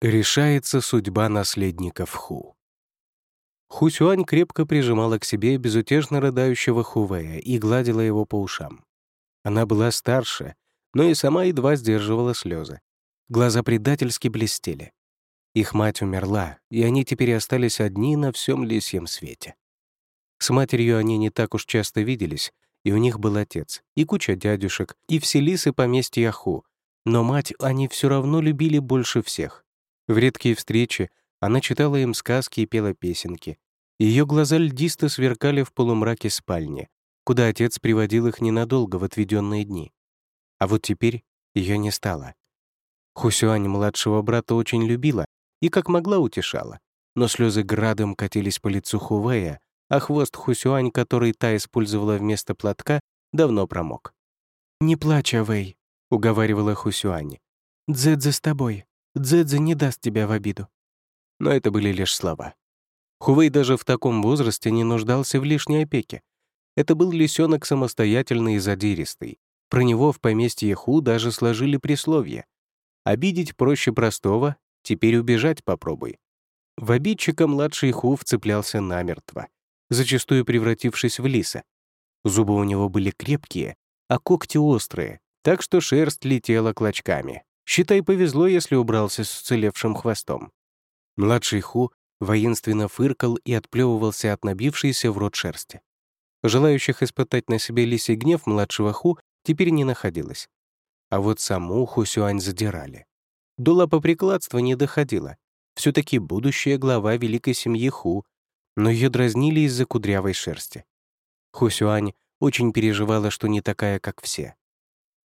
Решается судьба наследников Ху. Хусюань крепко прижимала к себе безутешно рыдающего Хувея и гладила его по ушам. Она была старше, но и сама едва сдерживала слезы. Глаза предательски блестели. Их мать умерла, и они теперь остались одни на всем лисьем свете. С матерью они не так уж часто виделись, и у них был отец, и куча дядюшек, и все лисы поместья Ху, но мать они все равно любили больше всех. В редкие встречи она читала им сказки и пела песенки. Ее глаза льдисто сверкали в полумраке спальни, куда отец приводил их ненадолго в отведенные дни. А вот теперь ее не стало. Хусюань младшего брата очень любила и как могла утешала, но слезы градом катились по лицу Хувея, а хвост Хусюань, который та использовала вместо платка, давно промок. «Не плачь, Авэй», — уговаривала Хусюань. «Дзэдзе с тобой. Дзэдзе не даст тебя в обиду». Но это были лишь слова. Хувей даже в таком возрасте не нуждался в лишней опеке. Это был лисенок самостоятельный и задиристый. Про него в поместье Ху даже сложили присловие. «Обидеть проще простого, теперь убежать попробуй». В обидчика младший Ху вцеплялся намертво, зачастую превратившись в лиса. Зубы у него были крепкие, а когти острые, так что шерсть летела клочками. Считай, повезло, если убрался с уцелевшим хвостом. Младший Ху воинственно фыркал и отплевывался от набившейся в рот шерсти. Желающих испытать на себе лисий гнев младшего Ху теперь не находилось. А вот саму Хусюань задирали. До лапоприкладства не доходило. все таки будущая глава великой семьи Ху, но ее дразнили из-за кудрявой шерсти. Хусюань очень переживала, что не такая, как все.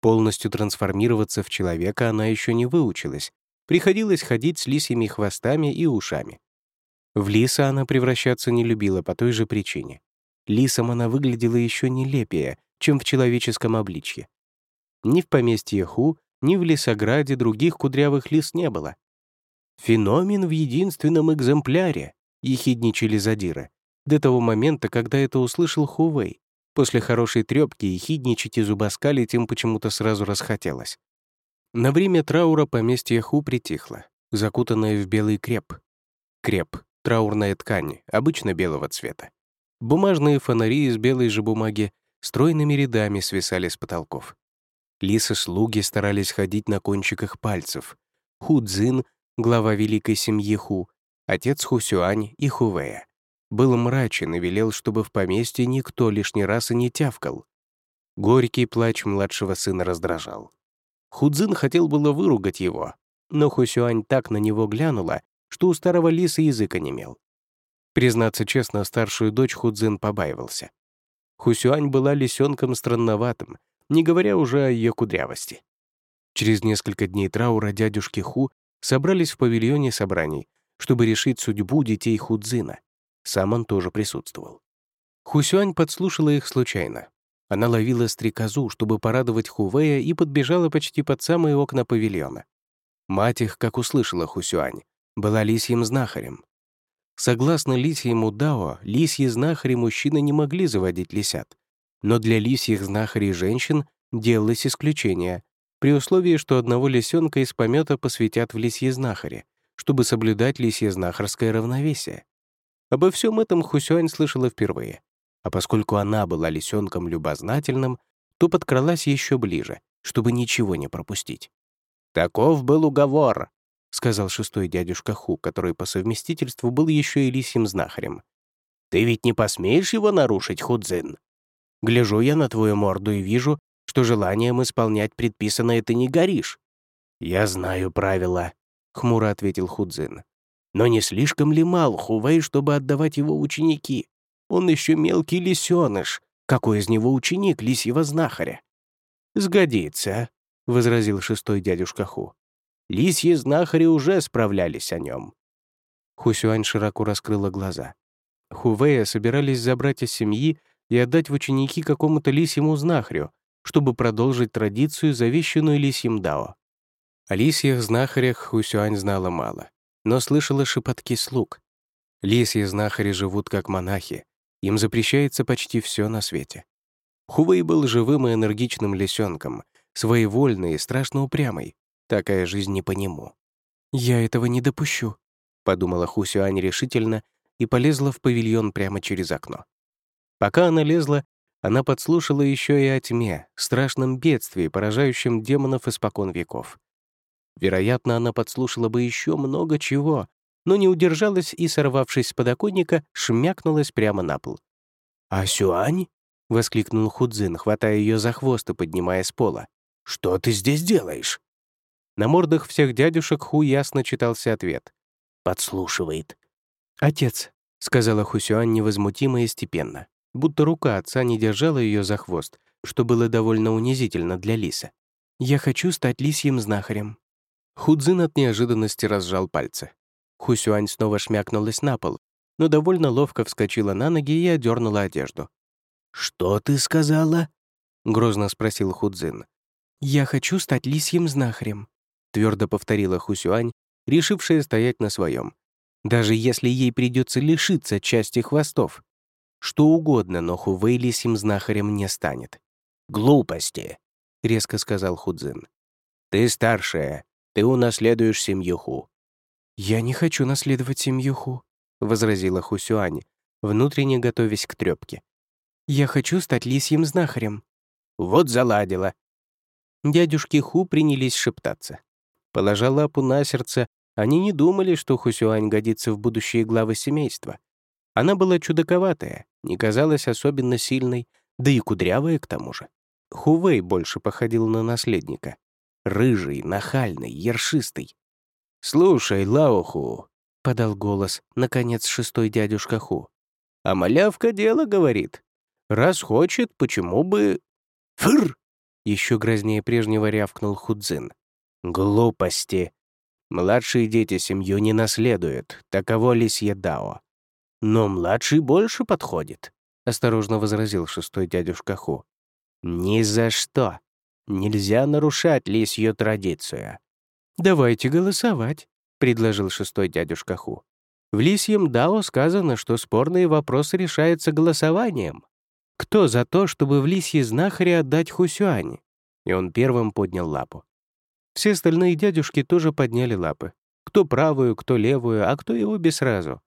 Полностью трансформироваться в человека она еще не выучилась. Приходилось ходить с лисьими хвостами и ушами. В лиса она превращаться не любила по той же причине. Лисом она выглядела еще нелепее, чем в человеческом обличье. Ни в поместье Ху, ни в лесограде других кудрявых лис не было. «Феномен в единственном экземпляре», — ехидничали задиры, до того момента, когда это услышал Хувей. После хорошей трёпки и хидничать и зубоскалить им почему-то сразу расхотелось. На время траура поместье Ху притихло, закутанное в белый креп. Креп — траурная ткань, обычно белого цвета. Бумажные фонари из белой же бумаги стройными рядами свисали с потолков. Лисы-слуги старались ходить на кончиках пальцев. Ху Цзин, глава великой семьи Ху, отец Хусюань и Хувея был мрачен и велел, чтобы в поместье никто лишний раз и не тявкал. Горький плач младшего сына раздражал. Худзин хотел было выругать его, но Хусюань так на него глянула, что у старого лиса языка не мел. Признаться честно, старшую дочь Худзин побаивался. Хусюань была лисенком странноватым, не говоря уже о ее кудрявости. Через несколько дней траура дядюшки Ху собрались в павильоне собраний, чтобы решить судьбу детей Худзина. Сам он тоже присутствовал. Хусюань подслушала их случайно. Она ловила стрекозу, чтобы порадовать Хувея, и подбежала почти под самые окна павильона. Мать их, как услышала Хусюань, была лисьим знахарем. Согласно лисьему Дао, лисьи знахари мужчины не могли заводить лисят. Но для лисьих знахарей женщин делалось исключение, при условии, что одного лисенка из помета посвятят в лисье знахари, чтобы соблюдать лисье знахарское равновесие. Обо всем этом Хусюань слышала впервые. А поскольку она была лисенком любознательным, то подкралась еще ближе, чтобы ничего не пропустить. «Таков был уговор», — сказал шестой дядюшка Ху, который по совместительству был еще и лисьим знахарем. «Ты ведь не посмеешь его нарушить, Худзин? Гляжу я на твою морду и вижу, что желанием исполнять предписанное ты не горишь». «Я знаю правила», — хмуро ответил Худзин. Но не слишком ли мал Хувей, чтобы отдавать его ученики? Он еще мелкий лисеныш. Какой из него ученик лисьего знахаря? «Сгодится», — возразил шестой дядюшка Ху. «Лисьи знахари уже справлялись о нем». Хусюань широко раскрыла глаза. Хувея собирались забрать из семьи и отдать в ученики какому-то лисьему знахарю, чтобы продолжить традицию, завещанную лисьим Дао. О лисьих знахарях Хусюань знала мало но слышала шепотки слуг. Лисьи знахари живут как монахи, им запрещается почти все на свете. Хувей был живым и энергичным лисенком, своевольный и страшно упрямый. Такая жизнь не по нему. «Я этого не допущу», — подумала Хусюань решительно и полезла в павильон прямо через окно. Пока она лезла, она подслушала еще и о тьме, страшном бедствии, поражающем демонов испокон веков. Вероятно, она подслушала бы еще много чего, но не удержалась и, сорвавшись с подоконника, шмякнулась прямо на пол. «А Сюань?» — воскликнул Худзин, хватая ее за хвост и поднимая с пола. «Что ты здесь делаешь?» На мордах всех дядюшек Ху ясно читался ответ. «Подслушивает». «Отец», — сказала Хусюань невозмутимо и степенно, будто рука отца не держала ее за хвост, что было довольно унизительно для лиса. «Я хочу стать лисьим знахарем». Худзин от неожиданности разжал пальцы. Хусюань снова шмякнулась на пол, но довольно ловко вскочила на ноги и одернула одежду. «Что ты сказала?» — грозно спросил Худзин. «Я хочу стать лисьим знахарем», — твердо повторила Хусюань, решившая стоять на своем. Даже если ей придется лишиться части хвостов. Что угодно, но Хувей лисьим знахарем не станет. «Глупости», — резко сказал Худзин. «Ты старшая, ты унаследуешь семью Ху». «Я не хочу наследовать семью Ху», — возразила Хусюань, внутренне готовясь к трёпке. «Я хочу стать лисьим знахарем». «Вот заладила». Дядюшки Ху принялись шептаться. Положа лапу на сердце, они не думали, что Хусюань годится в будущие главы семейства. Она была чудаковатая, не казалась особенно сильной, да и кудрявая к тому же. Хувей больше походил на наследника рыжий, нахальный, ершистый. «Слушай, Лаоху», — подал голос, наконец, шестой дядюшка Ху. «А малявка дело говорит. Раз хочет, почему бы...» «Фыр!» — еще грознее прежнего рявкнул Худзин. «Глупости. Младшие дети семью не наследуют, таково лисье дао. Но младший больше подходит», — осторожно возразил шестой дядюшка Ху. «Ни за что», Нельзя нарушать лисью традицию. «Давайте голосовать», — предложил шестой дядюшка Ху. «В лисьем Дао сказано, что спорные вопросы решаются голосованием. Кто за то, чтобы в лисье знахаре отдать Хусюань?» И он первым поднял лапу. Все остальные дядюшки тоже подняли лапы. Кто правую, кто левую, а кто и обе сразу.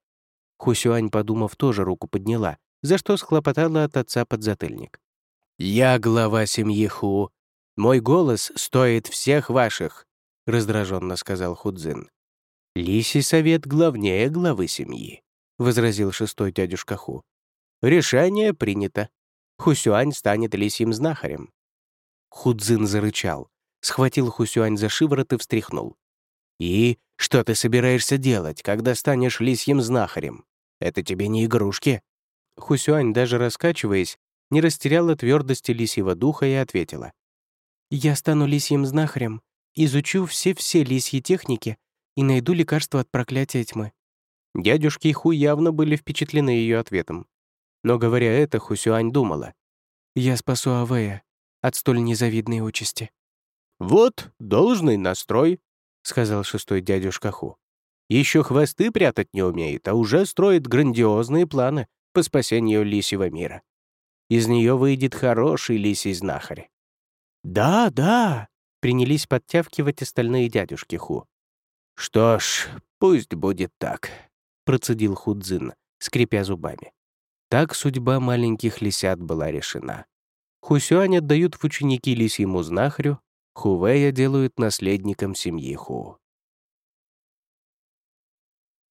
Хусюань, подумав, тоже руку подняла, за что схлопотала от отца подзатыльник. «Я глава семьи Ху, мой голос стоит всех ваших», — раздраженно сказал Худзин. «Лисий совет главнее главы семьи», — возразил шестой дядюшка Ху. «Решение принято. Хусюань станет лисьим знахарем». Худзин зарычал, схватил Хусюань за шиворот и встряхнул. «И что ты собираешься делать, когда станешь лисьим знахарем? Это тебе не игрушки». Хусюань, даже раскачиваясь, не растеряла твердости лисьего духа и ответила. Я стану лисьим знахарем, изучу все-все лисьи техники и найду лекарство от проклятия тьмы». Дядюшки Ху явно были впечатлены ее ответом. Но, говоря это, Хусюань думала. «Я спасу Авея от столь незавидной участи». «Вот должный настрой», — сказал шестой дядюшка Ху. Еще хвосты прятать не умеет, а уже строит грандиозные планы по спасению лисьего мира. Из нее выйдет хороший лисий знахарь. «Да, да», — принялись подтявкивать остальные дядюшки Ху. «Что ж, пусть будет так», — процедил Худзин, скрипя зубами. Так судьба маленьких лисят была решена. Хусюань отдают в ученики лисьему знахарю, Хувея делают наследником семьи Ху.